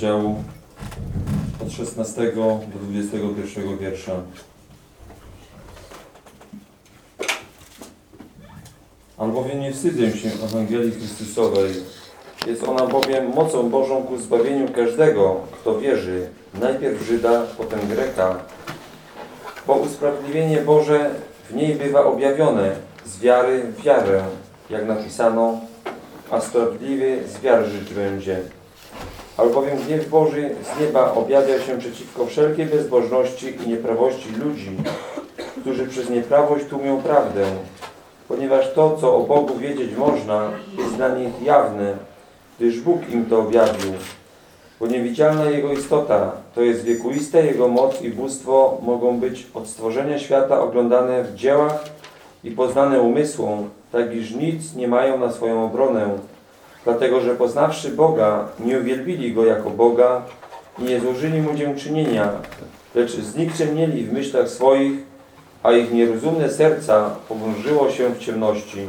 rozdziału od 16 do 21 wiersza. Albowiem nie wstydzę się Ewangelii Chrystusowej. Jest ona bowiem mocą Bożą ku zbawieniu każdego, kto wierzy, najpierw Żyda, potem Greka. Bo usprawiedliwienie Boże w niej bywa objawione z wiary w wiarę, jak napisano, a sprawiedliwy z wiary żyć będzie. Albowiem gniew Boży z nieba objawia się przeciwko wszelkiej bezbożności i nieprawości ludzi, którzy przez nieprawość tłumią prawdę, ponieważ to, co o Bogu wiedzieć można, jest dla nich jawne, gdyż Bóg im to objawił. Bo niewidzialna Jego istota, to jest wiekuiste Jego moc i bóstwo, mogą być od stworzenia świata oglądane w dziełach i poznane umysłom, tak iż nic nie mają na swoją obronę, dlatego że poznawszy Boga, nie uwielbili Go jako Boga i nie złożyli Mu dziękczynienia, lecz znikczemnieli w myślach swoich, a ich nierozumne serca pogrążyło się w ciemności.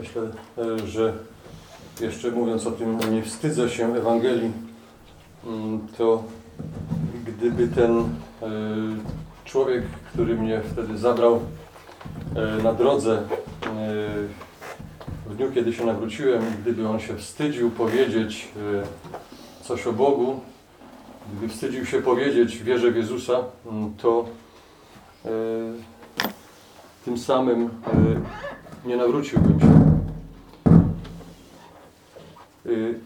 Myślę, e, że jeszcze mówiąc o tym, nie wstydzę się Ewangelii, mm, to gdyby ten e, człowiek, który mnie wtedy zabrał e, na drodze w dniu, kiedy się nawróciłem, gdyby on się wstydził powiedzieć coś o Bogu, gdyby wstydził się powiedzieć wierzę w Jezusa, mm, to tym samym nie nawróciłbym się. Y,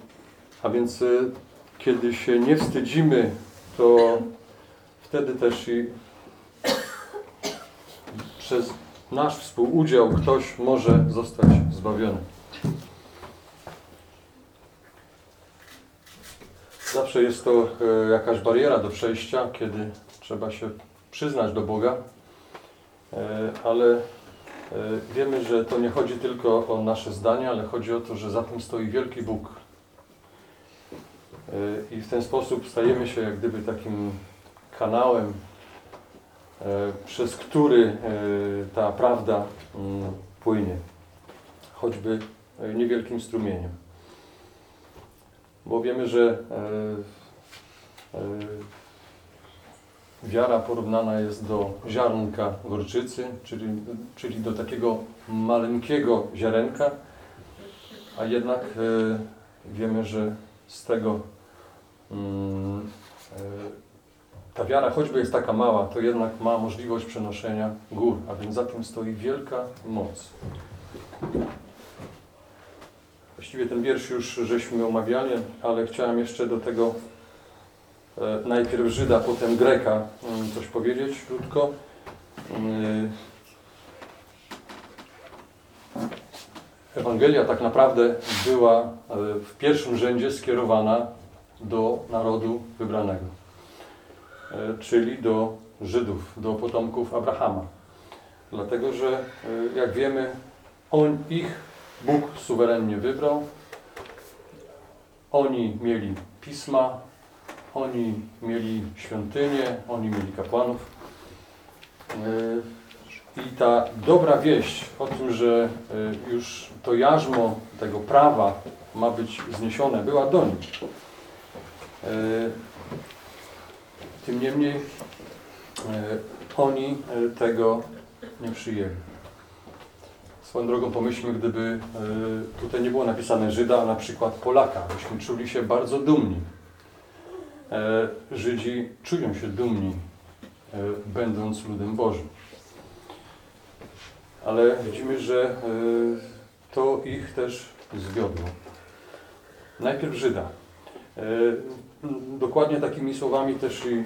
A więc y, kiedy się nie wstydzimy, to wtedy też i przez nasz współudział ktoś może zostać zbawiony. Zawsze jest to e, jakaś bariera do przejścia, kiedy trzeba się przyznać do Boga, ale wiemy, że to nie chodzi tylko o nasze zdania, ale chodzi o to, że za tym stoi wielki Bóg. E, I w ten sposób stajemy się jak gdyby takim kanałem, e, przez który e, ta prawda mm, płynie, choćby e, niewielkim strumieniem. Bo wiemy, że e, e, Wiara porównana jest do ziarnka gorczycy, czyli, czyli do takiego maleńkiego ziarenka, a jednak e, wiemy, że z tego mm, e, ta wiara, choćby jest taka mała, to jednak ma możliwość przenoszenia gór, a więc za tym stoi wielka moc. Właściwie ten wiersz już żeśmy omawiali, ale chciałem jeszcze do tego najpierw Żyda, potem Greka mm, coś powiedzieć krótko. Mm, Ewangelia tak naprawdę była e, w pierwszym rzędzie skierowana do narodu wybranego, e, czyli do Żydów, do potomków Abrahama. Dlatego, że e, jak wiemy, on ich Bóg suwerennie wybrał. Oni mieli pisma, oni mieli świątynię, oni mieli kapłanów. E, I ta dobra wieść o tym, że e, już to jarzmo tego prawa ma być zniesione, była do nich. E, Tym niemniej oni tego nie przyjęli. Swoją drogą pomyślmy, gdyby tutaj nie było napisane Żyda, a na przykład Polaka, byśmy czuli się bardzo dumni. E, Żydzi czują się dumni, e, będąc ludem Bożym. Ale widzimy, że e, to ich też zwiodło. Najpierw Żyda. Dokładnie takimi słowami też i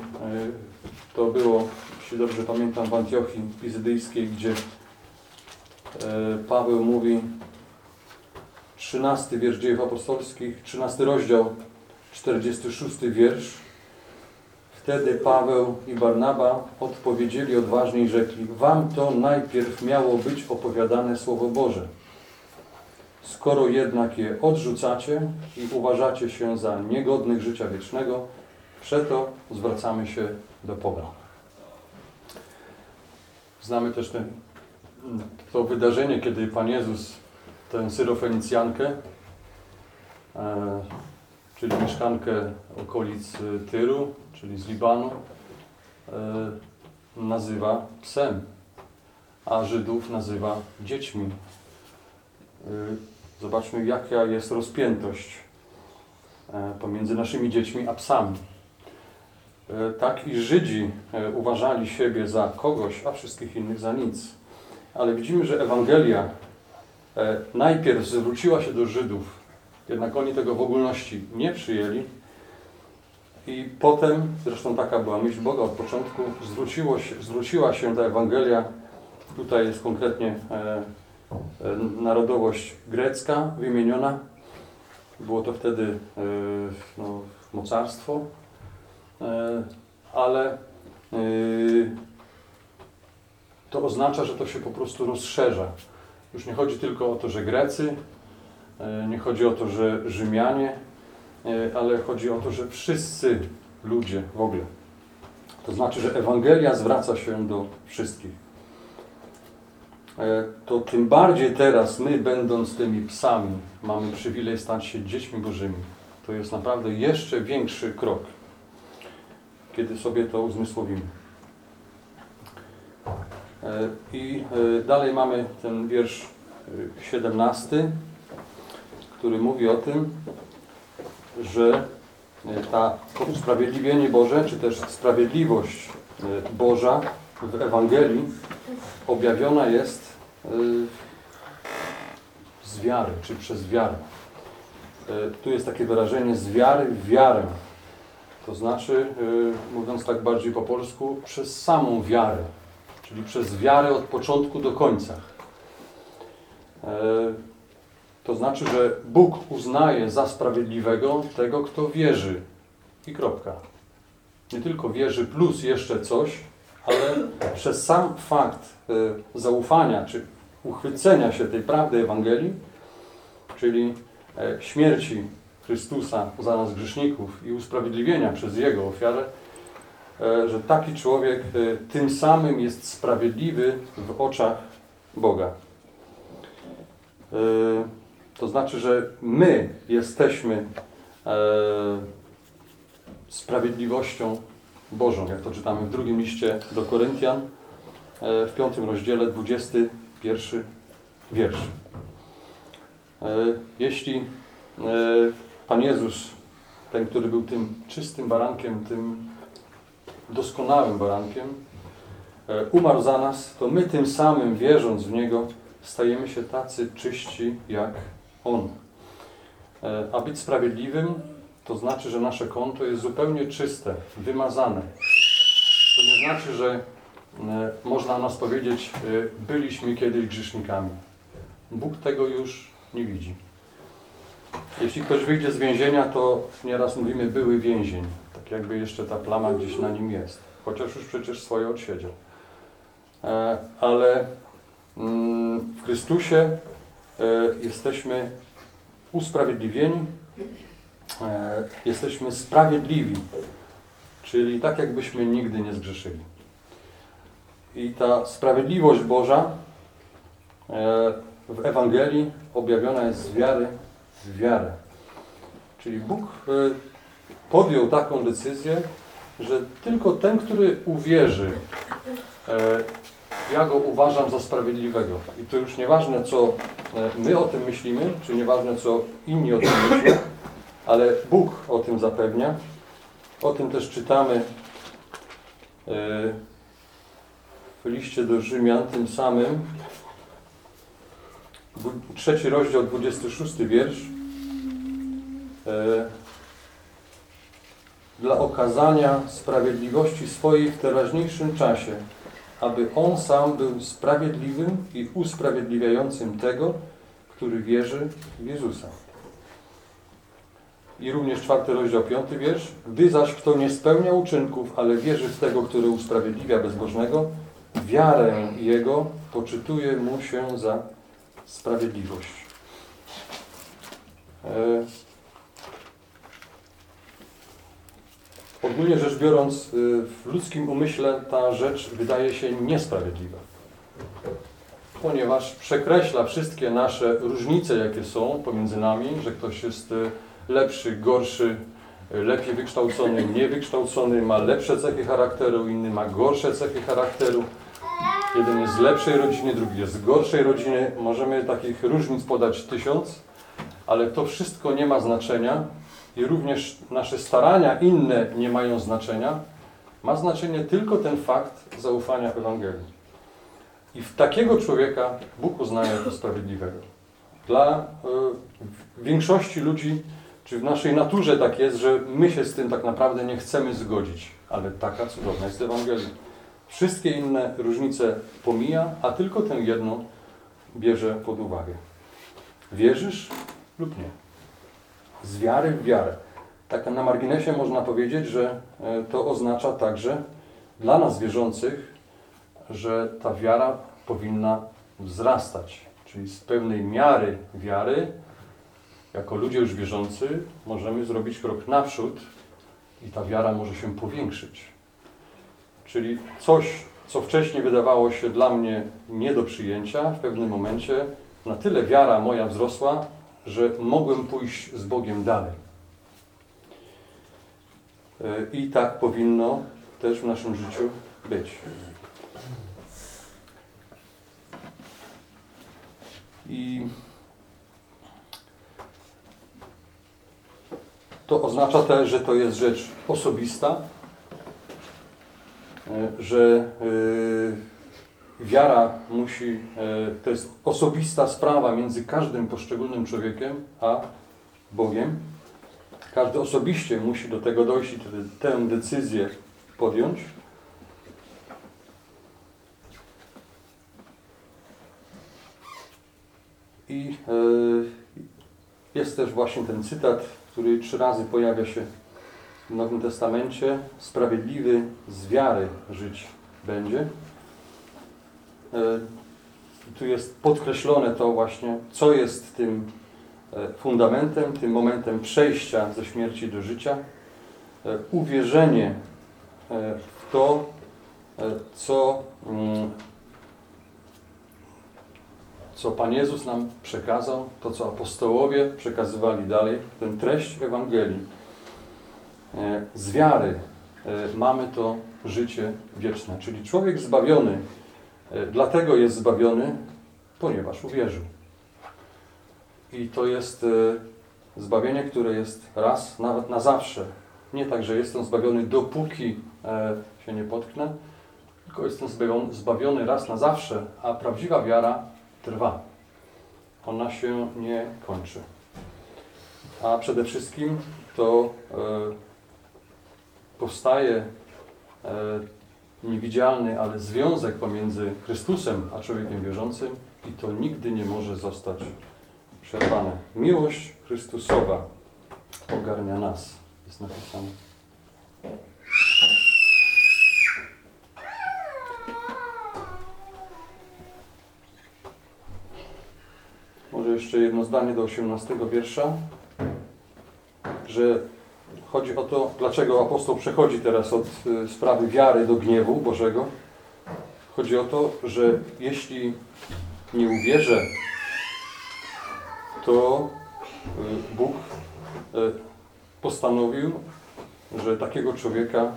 to było, jeśli dobrze pamiętam, w Antiochii Pizydyjskiej, gdzie Paweł mówi 13 wiersz dziejów apostolskich, 13 rozdział, 46 wiersz. Wtedy Paweł i Barnaba odpowiedzieli odważnie i rzekli Wam to najpierw miało być opowiadane Słowo Boże. Skoro jednak je odrzucacie i uważacie się za niegodnych życia wiecznego, przeto zwracamy się do pogan. Znamy też ten, to wydarzenie, kiedy Pan Jezus tę Syrofenicjankę, e, czyli mieszkankę okolic y, Tyru, czyli z Libanu, e, nazywa psem, a Żydów nazywa dziećmi. Y, Zobaczmy, jaka jest rozpiętość e, pomiędzy naszymi dziećmi a psami. E, Tak i Żydzi e, uważali siebie za kogoś, a wszystkich innych za nic. Ale widzimy, że Ewangelia najpierw zwróciła się do Żydów, jednak oni tego w ogólności nie przyjęli. I potem, zresztą taka była myśl Boga od początku, zwróciło się, zwróciła się ta Ewangelia, tutaj jest konkretnie e, e, narodowość grecka wymieniona. Było to wtedy e, no, mocarstwo, e, ale e, to oznacza, że to się po prostu rozszerza. Już nie chodzi tylko o to, że Grecy, nie chodzi o to, że Rzymianie, e, ale chodzi o to, że wszyscy ludzie w ogóle. To znaczy, że Ewangelia zwraca się do wszystkich. E, To tym bardziej teraz my, będąc tymi psami, mamy przywilej stać się dziećmi Bożymi. To jest naprawdę jeszcze większy krok, kiedy sobie to uzmysłowimy. E, I e, dalej mamy ten wiersz e, 17, który mówi o tym, że e, ta, usprawiedliwienie Boże, czy też sprawiedliwość e, Boża w Ewangelii objawiona jest e, z wiary, czy przez wiarę. Tu jest takie wyrażenie z wiary w wiarę. To znaczy, mówiąc tak bardziej po polsku, przez samą wiarę, czyli przez wiarę od początku do końca. To znaczy, że Bóg uznaje za sprawiedliwego tego, kto wierzy. I kropka. Nie tylko wierzy plus jeszcze coś, ale przez sam fakt e, zaufania czy uchwycenia się tej prawdy Ewangelii, czyli e, śmierci Chrystusa za nas grzeszników i usprawiedliwienia przez Jego ofiarę, e, że taki człowiek tym samym jest sprawiedliwy w oczach Boga. To znaczy, że my jesteśmy e, sprawiedliwością Bożą, jak to czytamy w drugim liście do Koryntian, e, w piątym rozdziale, 21 wiersz. E, Jeśli e, Pan Jezus, ten, który był tym czystym barankiem, tym doskonałym barankiem, e, umarł za nas, to my tym samym, wierząc w Niego, stajemy się tacy czyści jak On. E, A być sprawiedliwym to znaczy, że nasze konto jest zupełnie czyste, wymazane. To nie znaczy, że e, można nas powiedzieć, e, byliśmy kiedyś grzesznikami. Bóg tego już nie widzi. Jeśli ktoś wyjdzie z więzienia, to nieraz mówimy były więzień. Tak jakby jeszcze ta plama gdzieś na nim jest. Chociaż już przecież swoje odsiedział. Ale mm, w Chrystusie jesteśmy usprawiedliwieni, e, jesteśmy sprawiedliwi czyli tak jakbyśmy nigdy nie zgrzeszyli. I ta sprawiedliwość Boża e, w Ewangelii objawiona jest z wiary w wiarę. Czyli Bóg e, podjął taką decyzję, że tylko ten, który uwierzy, e, ja go uważam za sprawiedliwego. I to już nieważne, co e, my o tym myślimy, czy nieważne, co inni o tym myślą, ale Bóg o tym zapewnia. O tym też czytamy e, w liście do Rzymian, tym samym. Trzeci rozdział, 26 wiersz. E, Dla okazania sprawiedliwości swojej w teraźniejszym czasie, aby On sam był sprawiedliwym i usprawiedliwiającym tego, który wierzy w Jezusa. I również czwarty rozdział, piąty wiersz. Gdy zaś kto nie spełnia uczynków, ale wierzy w tego, który usprawiedliwia bezbożnego, wiarę Jego poczytuje mu się za sprawiedliwość. E, Ogólnie rzecz biorąc, y, w ludzkim umyśle ta rzecz wydaje się niesprawiedliwa, ponieważ przekreśla wszystkie nasze różnice, jakie są pomiędzy nami, że ktoś jest y, lepszy, gorszy, y, lepiej wykształcony, mniej wykształcony, ma lepsze cechy charakteru, inny ma gorsze cechy charakteru. Jeden jest z lepszej rodziny, drugi jest z gorszej rodziny. Możemy takich różnic podać tysiąc, ale to wszystko nie ma znaczenia i również nasze starania inne nie mają znaczenia. Ma znaczenie tylko ten fakt zaufania Ewangelii. I w takiego człowieka Bóg uznaje jako sprawiedliwego. Dla y, większości ludzi, czy w naszej naturze tak jest, że my się z tym tak naprawdę nie chcemy zgodzić, ale taka cudowna jest Ewangelia. Wszystkie inne różnice pomija, a tylko tę jedną bierze pod uwagę. Wierzysz lub nie? Z wiary w wiarę. Tak na marginesie można powiedzieć, że e, to oznacza także dla nas wierzących, że ta wiara powinna wzrastać. Czyli z pewnej miary wiary, jako ludzie już wierzący, możemy zrobić krok naprzód i ta wiara może się powiększyć. Czyli coś, co wcześniej wydawało się dla mnie nie do przyjęcia, w pewnym momencie na tyle wiara moja wzrosła, że mogłem pójść z Bogiem dalej. E, I tak powinno też w naszym życiu być. I to oznacza też, że to jest rzecz osobista, e, że e, wiara musi, e, to jest osobista sprawa między każdym poszczególnym człowiekiem a Bogiem. Każdy osobiście musi do tego dojść i tę decyzję podjąć. I e, jest też właśnie ten cytat, który trzy razy pojawia się w Nowym Testamencie. Sprawiedliwy z wiary żyć będzie. E, Tu jest podkreślone to właśnie, co jest tym e, fundamentem, tym momentem przejścia ze śmierci do życia. E, Uwierzenie e, w to, co, mm, co Pan Jezus nam przekazał, to co apostołowie przekazywali dalej, tę treść Ewangelii. Z wiary mamy to życie wieczne, czyli człowiek zbawiony Dlatego jest zbawiony, ponieważ uwierzył. I to jest e, zbawienie, które jest raz, nawet na zawsze. Nie tak, że jestem zbawiony dopóki e, się nie potknę, tylko jestem zbawiony, raz na zawsze, a prawdziwa wiara trwa. Ona się nie kończy. A przede wszystkim to e, powstaje e, niewidzialny, ale związek pomiędzy Chrystusem a człowiekiem wierzącym i to nigdy nie może zostać przerwane. Miłość Chrystusowa ogarnia nas, jest napisane. Może jeszcze jedno zdanie do 18 wiersza, że chodzi o to, dlaczego apostoł przechodzi teraz od y, sprawy wiary do gniewu Bożego. Chodzi o to, że jeśli nie uwierzę, to y, Bóg y, postanowił, że takiego człowieka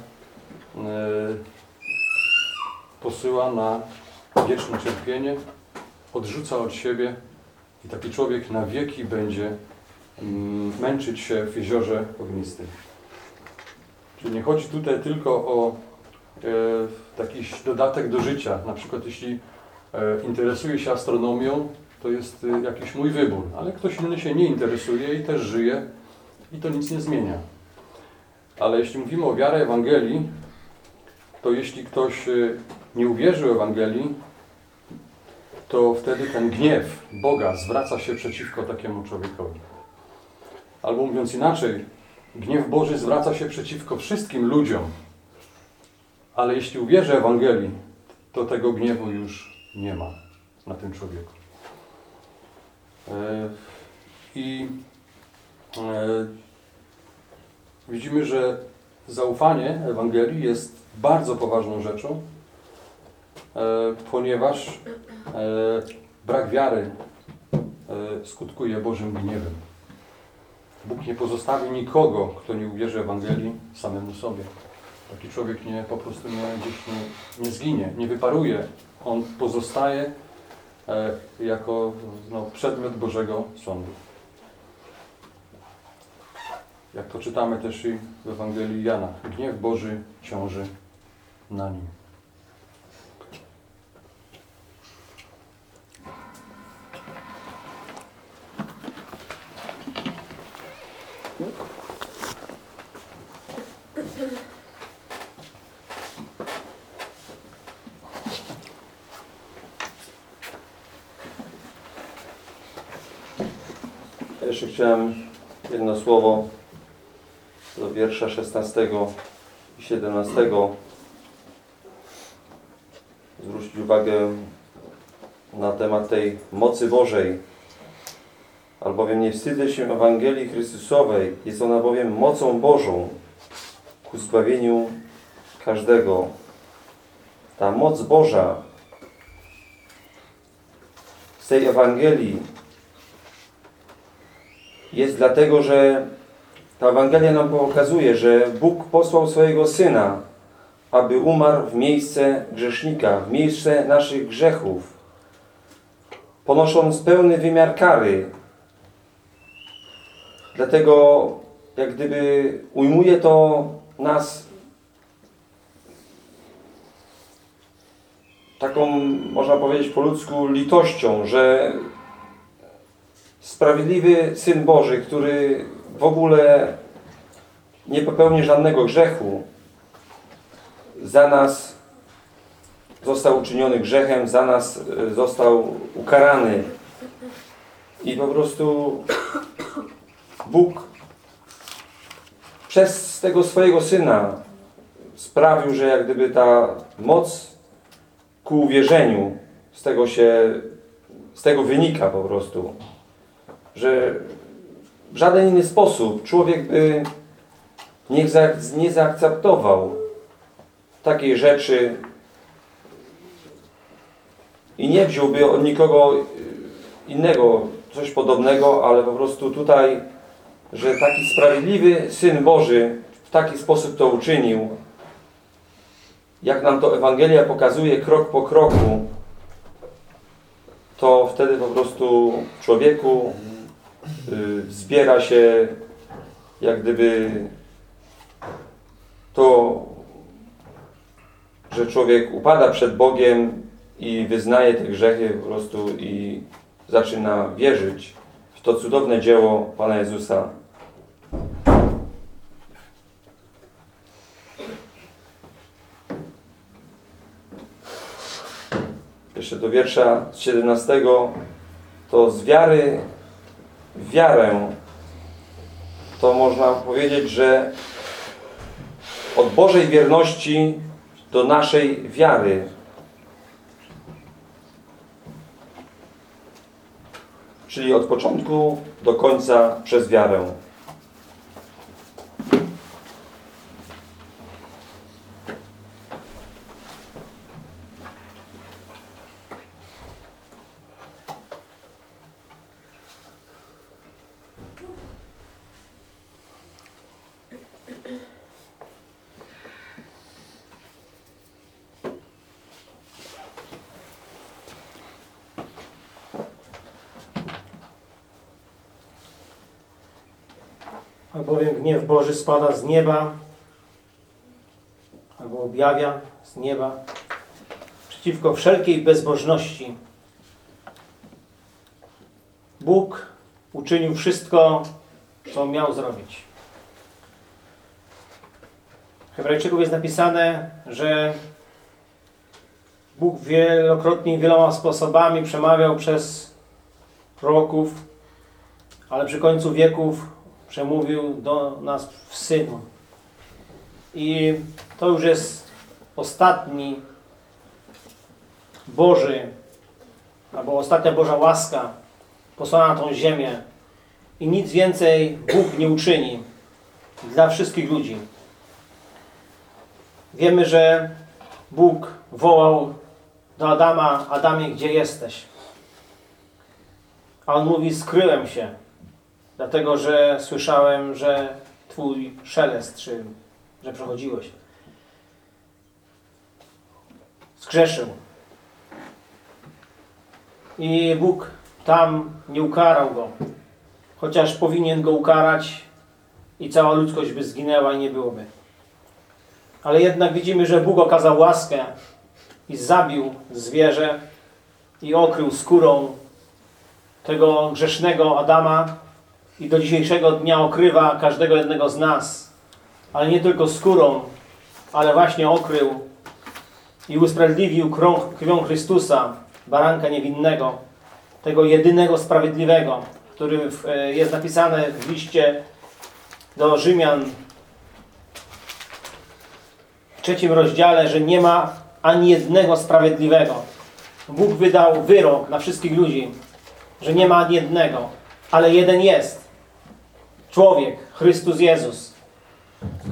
posyła na wieczne cierpienie, odrzuca od siebie i taki człowiek na wieki będzie męczyć się w jeziorze ognistym. Czyli nie chodzi tutaj tylko o e, jakiś dodatek do życia. Na przykład jeśli e, interesuje się astronomią, to jest e, jakiś mój wybór, ale ktoś inny się nie interesuje i też żyje i to nic nie zmienia. Ale jeśli mówimy o wiarę Ewangelii, to jeśli ktoś e, nie uwierzy w Ewangelii, to wtedy ten gniew Boga zwraca się przeciwko takiemu człowiekowi. Albo mówiąc inaczej, gniew Boży zwraca się przeciwko wszystkim ludziom, ale jeśli uwierzy Ewangelii, to tego gniewu już nie ma na tym człowieku. E, I e, widzimy, że zaufanie Ewangelii jest bardzo poważną rzeczą, e, ponieważ brak wiary skutkuje Bożym gniewem. Bóg nie pozostawi nikogo, kto nie uwierzy Ewangelii samemu sobie. Taki człowiek nie, po prostu nie, gdzieś nie, nie zginie, nie wyparuje. On pozostaje e, jako no, przedmiot Bożego Sądu. Jak to czytamy też i w Ewangelii Jana. Gniew Boży ciąży na nim. Ja Jeszcze chciałem jedno słowo do wiersza 16 i 17. Zwrócić uwagę na temat tej mocy Bożej. Albowiem nie wstydzę się Ewangelii Chrystusowej, jest ona bowiem mocą Bożą ku zbawieniu każdego. Ta moc Boża z tej Ewangelii jest dlatego, że ta Ewangelia nam pokazuje, że Bóg posłał swojego Syna, aby umarł w miejsce grzesznika, w miejsce naszych grzechów, ponosząc pełny wymiar kary. Dlatego, jak gdyby ujmuje to nas taką, można powiedzieć po ludzku, litością, że sprawiedliwy Syn Boży, który w ogóle nie popełni żadnego grzechu, za nas został uczyniony grzechem, za nas e, został ukarany. I po prostu Bóg przez tego swojego Syna sprawił, że jak gdyby ta moc ku uwierzeniu z tego się, z tego wynika po prostu że w żaden inny sposób człowiek by nie, za, nie zaakceptował takiej rzeczy i nie wziąłby od nikogo innego coś podobnego, ale po prostu tutaj, że taki sprawiedliwy Syn Boży w taki sposób to uczynił, jak nam to Ewangelia pokazuje krok po kroku, to wtedy po prostu człowieku y, wzbiera się jak gdyby to, że człowiek upada przed Bogiem i wyznaje te grzechy po prostu i zaczyna wierzyć w to cudowne dzieło Pana Jezusa. Jeszcze do wiersza 17 to z wiary wiarę to można powiedzieć, że od Bożej wierności do naszej wiary. Czyli od początku do końca przez wiarę. Albowiem gniew Boży spada z nieba, albo objawia z nieba, przeciwko wszelkiej bezbożności. Bóg uczynił wszystko, co miał zrobić. Hebrajczyków jest napisane, że Bóg wielokrotnie wieloma sposobami przemawiał przez proroków, ale przy końcu wieków przemówił do nas w Synu. I to już jest ostatni Boży, albo ostatnia Boża łaska posłana na tą ziemię i nic więcej Bóg nie uczyni dla wszystkich ludzi. Wiemy, że Bóg wołał do Adama, Adamie, gdzie jesteś? A on mówi, skryłem się, dlatego że słyszałem, że Twój szelest, czy że przechodziłeś. Zgrzeszył. I Bóg tam nie ukarał go, chociaż powinien go ukarać i cała ludzkość by zginęła i nie byłoby. Ale jednak widzimy, że Bóg okazał łaskę i zabił zwierzę i okrył skórą tego grzesznego Adama i do dzisiejszego dnia okrywa każdego jednego z nas. Ale nie tylko skórą, ale właśnie okrył i usprawiedliwił krwią Chrystusa, baranka niewinnego, tego jedynego sprawiedliwego, który e, jest napisane w liście do Rzymian w trzecim rozdziale, że nie ma ani jednego sprawiedliwego. Bóg wydał wyrok na wszystkich ludzi, że nie ma ani jednego, ale jeden jest. Człowiek, Chrystus Jezus,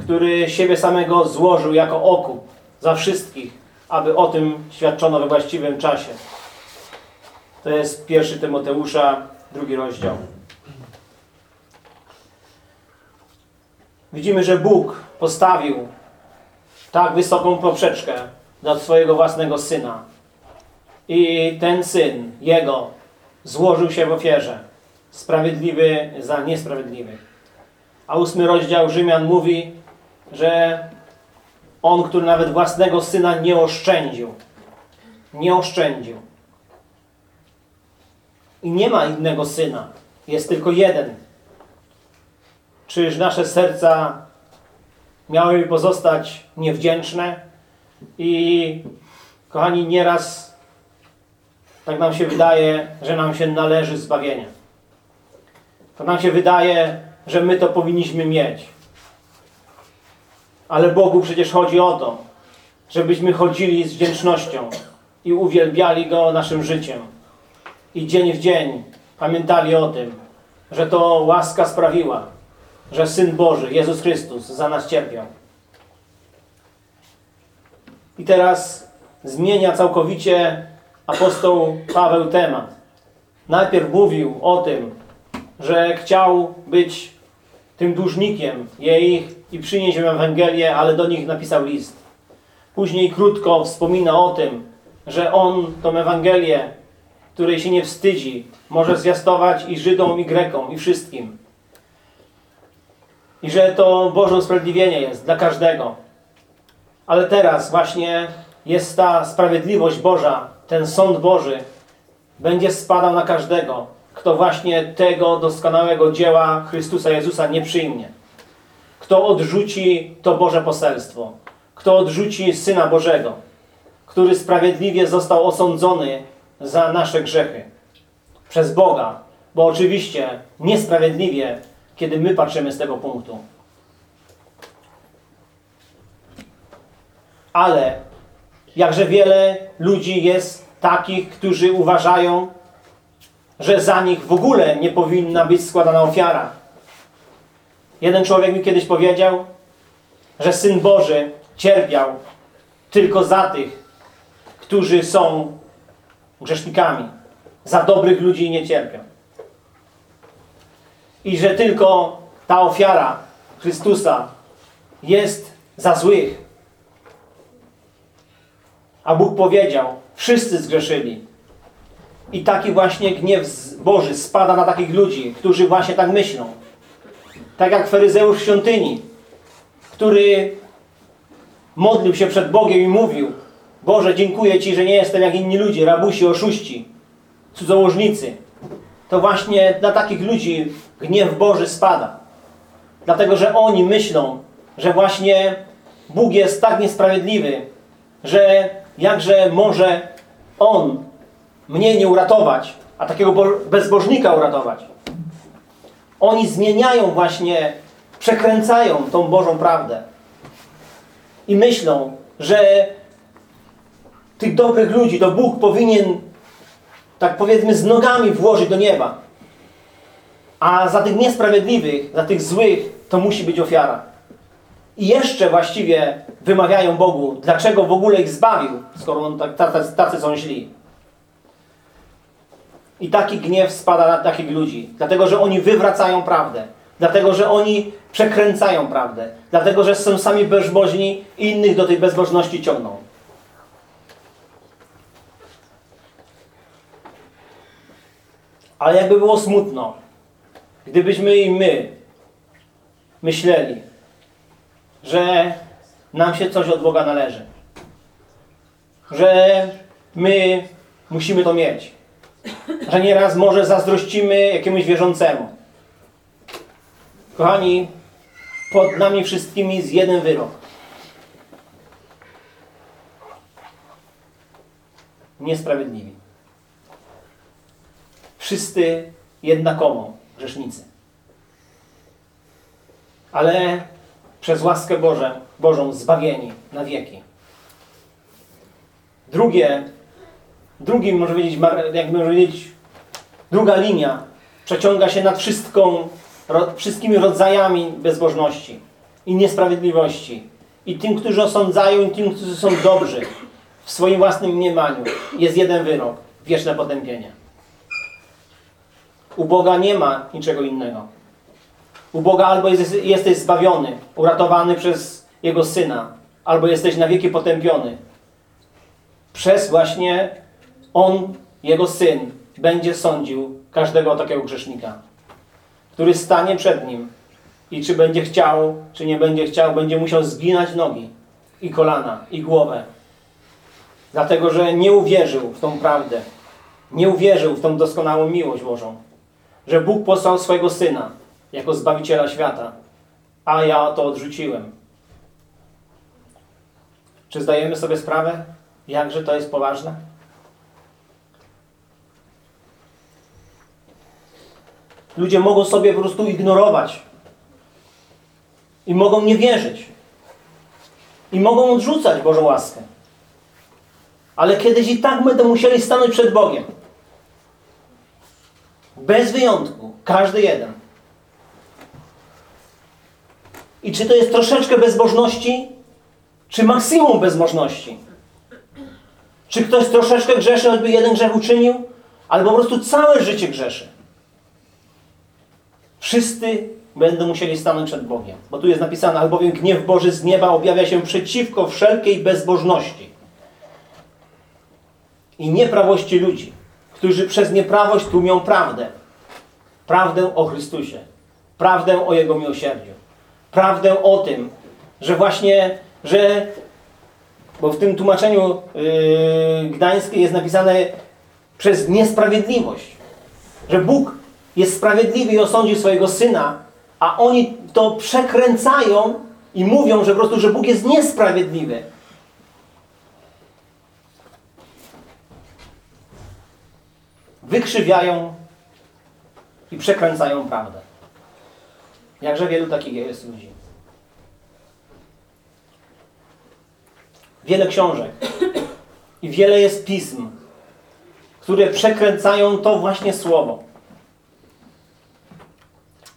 który siebie samego złożył jako okup za wszystkich, aby o tym świadczono we właściwym czasie. To jest pierwszy Tymoteusza, drugi rozdział. Widzimy, że Bóg postawił tak wysoką poprzeczkę do swojego własnego Syna. I ten Syn, Jego, złożył się w ofierze. Sprawiedliwy za niesprawiedliwych. A ósmy rozdział Rzymian mówi, że On, który nawet własnego Syna nie oszczędził. Nie oszczędził. I nie ma innego Syna. Jest tylko jeden. Czyż nasze serca miałyby pozostać niewdzięczne? I kochani, nieraz tak nam się wydaje, że nam się należy zbawienie. To nam się wydaje, że my to powinniśmy mieć. Ale Bogu przecież chodzi o to, żebyśmy chodzili z wdzięcznością i uwielbiali Go naszym życiem. I dzień w dzień pamiętali o tym, że to łaska sprawiła, że Syn Boży, Jezus Chrystus, za nas cierpiał. I teraz zmienia całkowicie apostoł Paweł temat. Najpierw mówił o tym, że chciał być tym dłużnikiem jej i przynieść im Ewangelię, ale do nich napisał list. Później krótko wspomina o tym, że on tą Ewangelię, której się nie wstydzi, może zwiastować i Żydom, i Grekom, i wszystkim. I że to Boże usprawiedliwienie jest dla każdego. Ale teraz właśnie jest ta sprawiedliwość Boża, ten sąd Boży będzie spadał na każdego, kto właśnie tego doskonałego dzieła Chrystusa Jezusa nie przyjmie. Kto odrzuci to Boże poselstwo. Kto odrzuci Syna Bożego, który sprawiedliwie został osądzony za nasze grzechy. Przez Boga. Bo oczywiście niesprawiedliwie, kiedy my patrzymy z tego punktu. Ale jakże wiele ludzi jest takich, którzy uważają, że za nich w ogóle nie powinna być składana ofiara. Jeden człowiek mi kiedyś powiedział, że Syn Boży cierpiał tylko za tych, którzy są grzesznikami. Za dobrych ludzi nie cierpią. I że tylko ta ofiara Chrystusa jest za złych. A Bóg powiedział, wszyscy zgrzeszyli. I taki właśnie gniew Boży spada na takich ludzi, którzy właśnie tak myślą. Tak jak faryzeusz w świątyni, który modlił się przed Bogiem i mówił Boże, dziękuję Ci, że nie jestem jak inni ludzie, rabusi, oszuści, cudzołożnicy. To właśnie na takich ludzi gniew Boży spada. Dlatego, że oni myślą, że właśnie Bóg jest tak niesprawiedliwy, że jakże może On mnie nie uratować, a takiego bo- bezbożnika uratować. Oni zmieniają właśnie, przekręcają tą Bożą prawdę. I myślą, że tych dobrych ludzi to Bóg powinien, tak powiedzmy, z nogami włożyć do nieba. A za tych niesprawiedliwych, za tych złych, to musi być ofiara. I jeszcze właściwie wymawiają Bogu, dlaczego w ogóle ich zbawił, skoro on tak, tacy, tacy są źli. I taki gniew spada na takich ludzi, dlatego że oni wywracają prawdę, dlatego że oni przekręcają prawdę, dlatego że są sami bezbożni i innych do tej bezbożności ciągną. Ale jakby było smutno, gdybyśmy i my myśleli, że nam się coś od Boga należy, że my musimy to mieć, że nieraz może zazdrościmy jakiemuś wierzącemu. Kochani, pod nami wszystkimi jest jeden wyrok. Niesprawiedliwi. Wszyscy jednakowo grzesznicy. Ale przez łaskę Boże, Bożą zbawieni na wieki. Drugie, drugi, może powiedzieć, mar- jak można powiedzieć, druga linia przeciąga się nad wszystką, ro, wszystkimi rodzajami bezbożności i niesprawiedliwości. I tym, którzy osądzają, i tym, którzy są dobrzy w swoim własnym mniemaniu, jest jeden wyrok wieczne potępienie. U Boga nie ma niczego innego. U Boga albo jest, jesteś zbawiony, uratowany przez Jego Syna, albo jesteś na wieki potępiony. Przez właśnie On, Jego Syn, będzie sądził każdego takiego grzesznika, który stanie przed Nim i czy będzie chciał, czy nie będzie chciał, będzie musiał zginać nogi i kolana, i głowę. Dlatego, że nie uwierzył w tą prawdę. Nie uwierzył w tą doskonałą miłość Bożą. Że Bóg posłał swojego Syna jako Zbawiciela świata, a ja to odrzuciłem. Czy zdajemy sobie sprawę, jakże to jest poważne? Ludzie mogą sobie po prostu ignorować i mogą nie wierzyć i mogą odrzucać Bożą łaskę. Ale kiedyś i tak będą musieli stanąć przed Bogiem. Bez wyjątku. Każdy jeden. I czy to jest troszeczkę bezbożności, czy maksimum bezbożności? Czy ktoś troszeczkę grzeszy, choćby jeden grzech uczynił, albo po prostu całe życie grzeszy? Wszyscy będą musieli stanąć przed Bogiem. Bo tu jest napisane, albowiem gniew Boży z nieba objawia się przeciwko wszelkiej bezbożności i nieprawości ludzi, którzy przez nieprawość tłumią prawdę. Prawdę o Chrystusie. Prawdę o Jego miłosierdziu. Prawdę o tym, że właśnie, że bo w tym tłumaczeniu yy, gdańskim jest napisane przez niesprawiedliwość. Że Bóg jest sprawiedliwy i osądził swojego Syna, a oni to przekręcają i mówią, że po prostu, że Bóg jest niesprawiedliwy. Wykrzywiają i przekręcają prawdę. Jakże wielu takich jest ludzi. Wiele książek i wiele jest pism, które przekręcają to właśnie słowo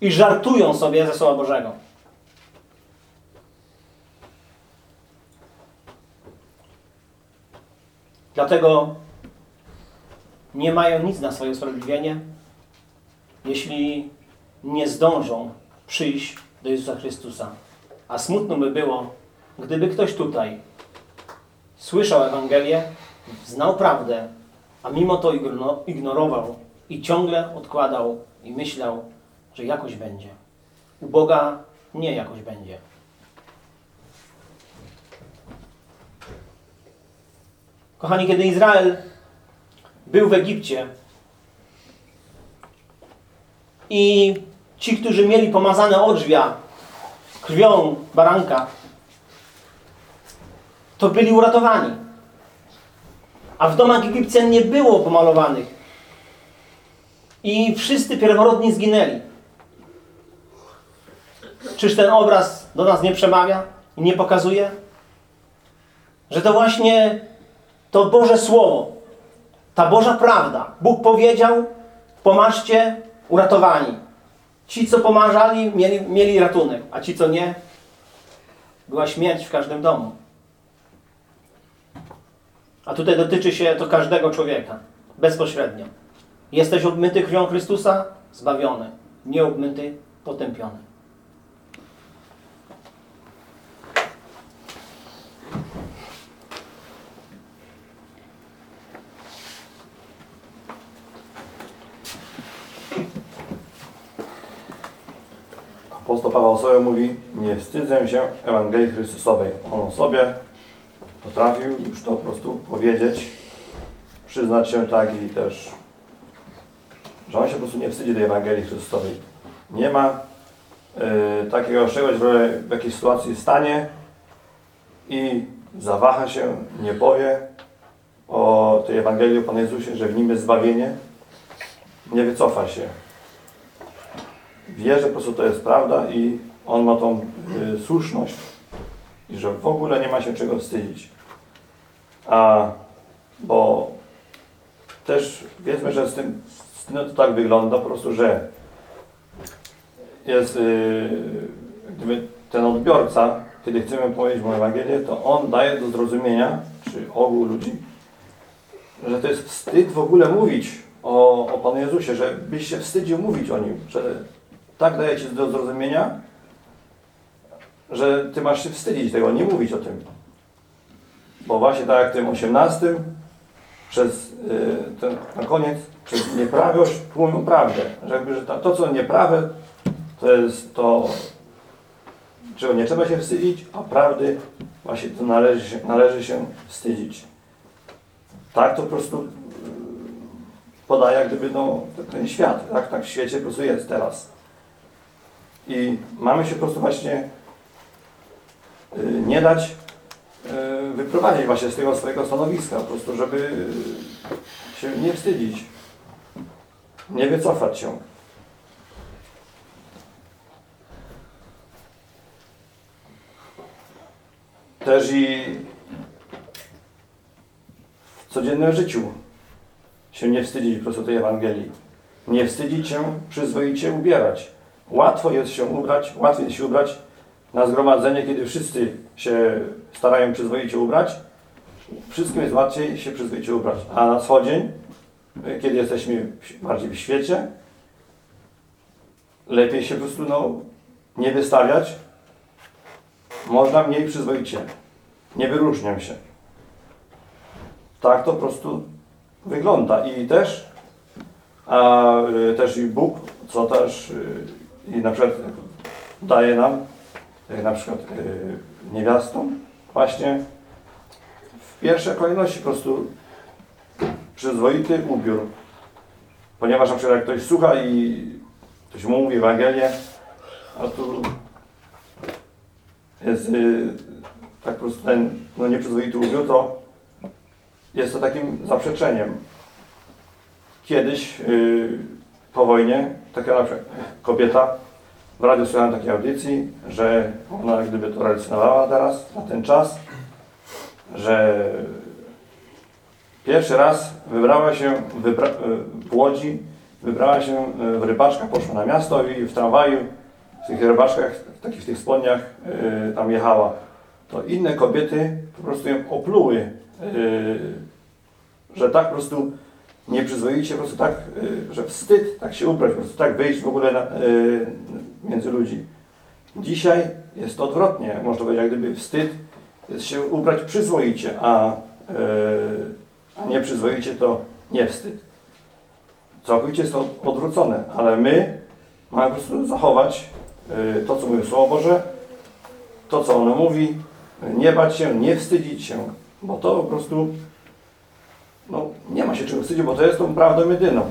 i żartują sobie ze Słowa Bożego. Dlatego nie mają nic na swoje usprawiedliwienie, jeśli nie zdążą przyjść do Jezusa Chrystusa. A smutno by było, gdyby ktoś tutaj słyszał Ewangelię, znał prawdę, a mimo to ignorował i ciągle odkładał i myślał, że jakoś będzie. u Boga nie jakoś będzie. Kochani, kiedy Izrael był w Egipcie i ci, którzy mieli pomazane odrzwia krwią baranka, to byli uratowani. A w domach Egipcjan nie było pomalowanych. I wszyscy pierworodni zginęli. Czyż ten obraz do nas nie przemawia i nie pokazuje? Że to właśnie to Boże Słowo, ta Boża prawda. Bóg powiedział, pomaszcie, uratowani. Ci, co pomarzali, mieli, mieli ratunek, a ci, co nie, była śmierć w każdym domu. A tutaj dotyczy się to każdego człowieka, bezpośrednio. Jesteś obmyty krwią Chrystusa? Zbawiony. Nie obmyty, potępiony. Apostoł Paweł sobie mówi, nie wstydzę się Ewangelii Chrystusowej. On sobie potrafił już to po prostu powiedzieć, przyznać się tak i też, że on się po prostu nie wstydzi tej Ewangelii Chrystusowej. Nie ma y, takiego czegoś, że w jakiejś sytuacji stanie i zawaha się, nie powie o tej Ewangelii o Panu Jezusie, że w nim jest zbawienie, nie wycofa się wie, że po prostu to jest prawda i on ma tą y, słuszność i że w ogóle nie ma się czego wstydzić. A bo też wiedzmy, że z tym, z tym to tak wygląda po prostu, że jest y, gdyby ten odbiorca, kiedy chcemy powiedzieć mu Ewangelię, to on daje do zrozumienia, czy ogół ludzi, że to jest wstyd w ogóle mówić o, o Panu Jezusie, że byś się wstydził mówić o Nim, że tak daje Ci do zrozumienia, że Ty masz się wstydzić tego, nie mówić o tym. Bo właśnie tak jak tym 18, przez y, ten, na koniec, przez nieprawość tłumią prawdę. Że jakby, że to, co nieprawe, to jest to, czego nie trzeba się wstydzić, a prawdy właśnie to należy się, należy się wstydzić. Tak to po prostu y, podaje jak gdyby no, ten świat, tak, tak w świecie po prostu jest teraz. I mamy się po prostu właśnie y, nie dać y, wyprowadzić właśnie z tego swojego stanowiska, po prostu, żeby się nie wstydzić, nie wycofać się. Też i w codziennym życiu się nie wstydzić po prostu tej Ewangelii. Nie wstydzić się przyzwoicie ubierać. Łatwo jest się ubrać, łatwiej jest się ubrać na zgromadzenie, kiedy wszyscy się starają przyzwoicie ubrać. Wszystkim jest łatwiej się przyzwoicie ubrać. A na co dzień, kiedy jesteśmy bardziej w świecie, lepiej się po prostu no, nie wystawiać. Można mniej przyzwoicie. Nie wyróżniam się. Tak to po prostu wygląda. I też, a y, też i Bóg, co też y, i na przykład daje nam, y, na przykład y, niewiastom, właśnie w pierwszej kolejności po prostu przyzwoity ubiór. Ponieważ na przykład jak ktoś słucha i ktoś mu mówi Ewangelię, a tu jest y, tak po prostu ten no, nieprzyzwoity ubiór, to jest to takim zaprzeczeniem. Kiedyś y, po wojnie taka na przykład kobieta w radiu słuchałem takiej audycji, że ona gdyby to relacjonowała teraz na ten czas, że pierwszy raz wybrała się wybra w Łodzi, wybrała się w rybaczkach, poszła na miasto i w tramwaju w tych rybaczkach, w takich w tych spodniach yy, tam jechała. To inne kobiety po prostu ją opluły, yy, że tak po prostu nieprzyzwoicie, po prostu tak, yy, że wstyd tak się ubrać, po prostu tak wyjść w ogóle na, yy, między ludzi. Dzisiaj jest to odwrotnie, można powiedzieć, jak gdyby wstyd jest się ubrać przyzwoicie, a, yy, a nieprzyzwoicie to nie wstyd. Całkowicie jest to odwrócone, ale my mamy po prostu zachować y, to, co mówi Słowo Boże, to, co ono mówi, nie bać się, nie wstydzić się, bo to po prostu no, nie ma się czego wstydzić, bo to jest tą prawdą jedyną.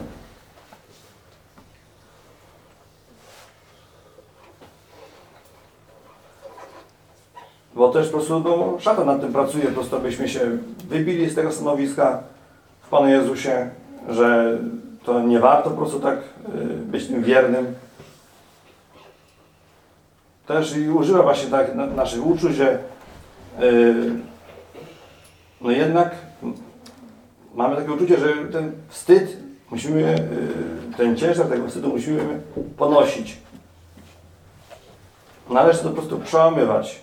Bo też po prostu no, szatan nad tym pracuje, po prostu abyśmy się wybili z tego stanowiska w Panu Jezusie, że to nie warto po prostu tak y, być tym wiernym. Też i używa właśnie tak na- naszych uczuć, że y, no jednak mamy takie uczucie, że ten wstyd musimy, y, ten ciężar tego wstydu musimy ponosić. Należy to po prostu przełamywać.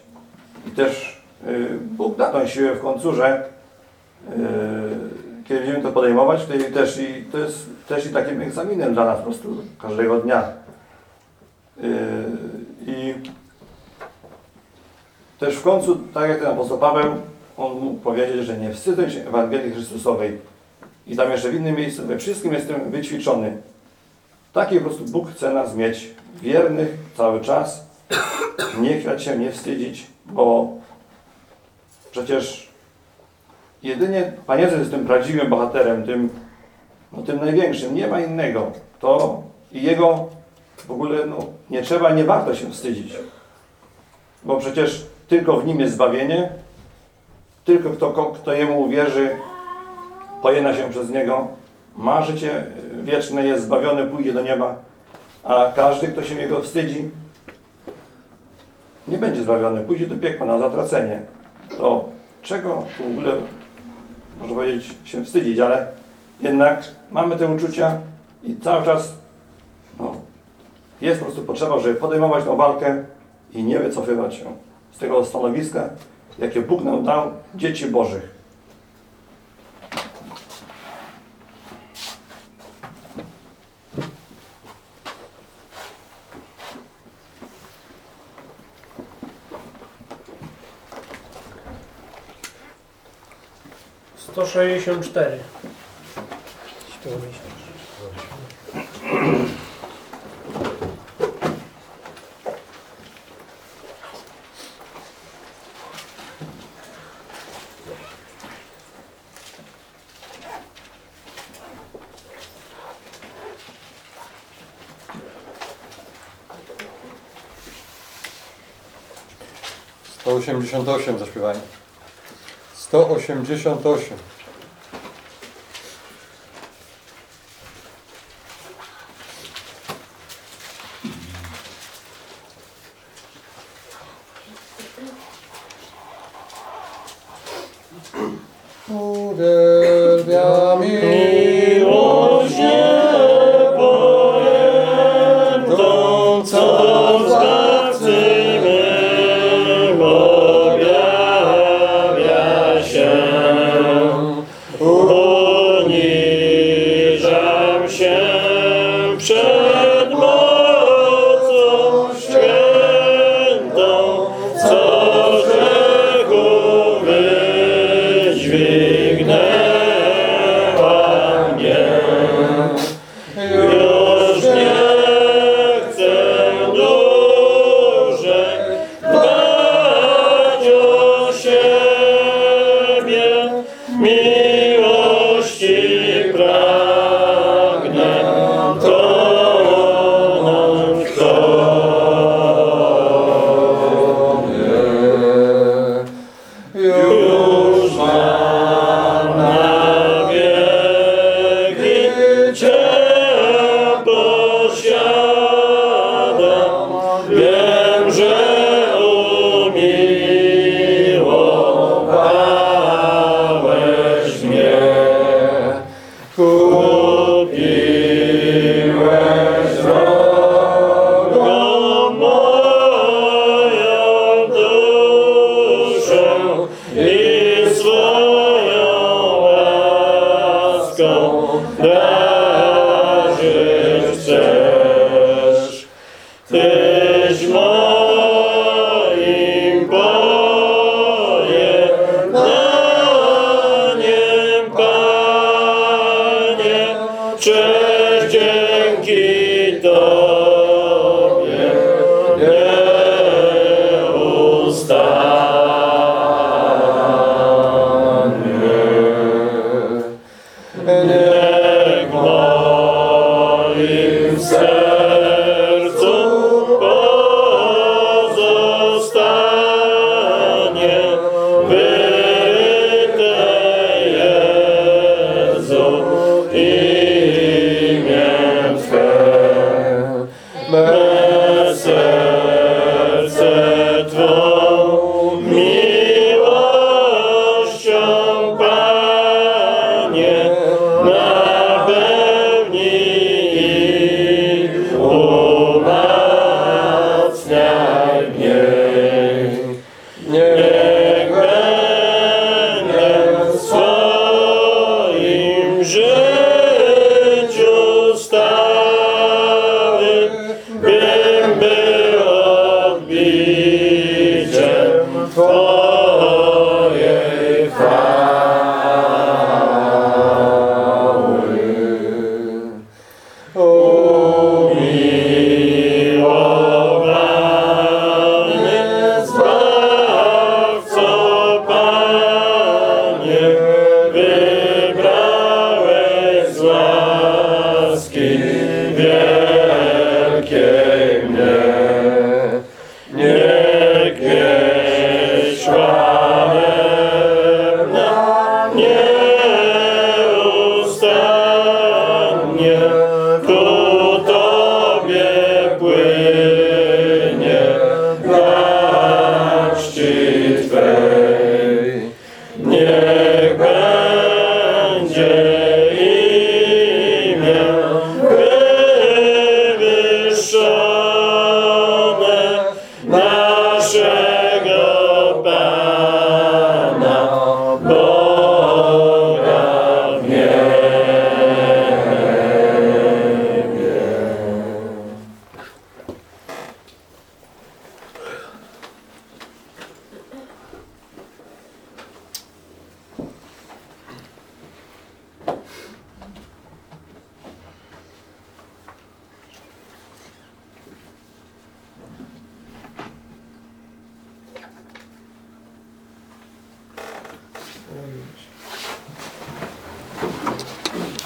I też y, Bóg da tą siłę w końcu, że y, kiedy będziemy to podejmować, i też i, to jest też i takim egzaminem dla nas po prostu każdego dnia. I też w końcu, tak jak ten apostoł Paweł, on mógł powiedzieć, że nie wstydzę się Ewangelii Chrystusowej. I tam jeszcze w innym miejscu, we wszystkim jestem wyćwiczony. Taki po prostu Bóg chce nas mieć wiernych cały czas, nie chwiać się, nie wstydzić, bo przecież jedynie Pan Jezus jest tym prawdziwym bohaterem, tym, no, tym największym, nie ma innego. To i Jego w ogóle no, nie trzeba, nie warto się wstydzić. Bo przecież tylko w Nim jest zbawienie, tylko kto, kto Jemu uwierzy, pojena się przez Niego, ma życie wieczne, jest zbawiony, pójdzie do nieba, a każdy, kto się Jego wstydzi, nie będzie zbawiony, pójdzie do piekła na zatracenie. To czego w ogóle, można powiedzieć, się wstydzić, ale jednak mamy te uczucia i cały czas no, jest po prostu potrzeba, żeby podejmować tą walkę i nie wycofywać się z tego stanowiska, jakie Bóg nam dał, dzieci Bożych. Sto sześćdziesiąt cztery. 188 zaśpiewajmy. 188.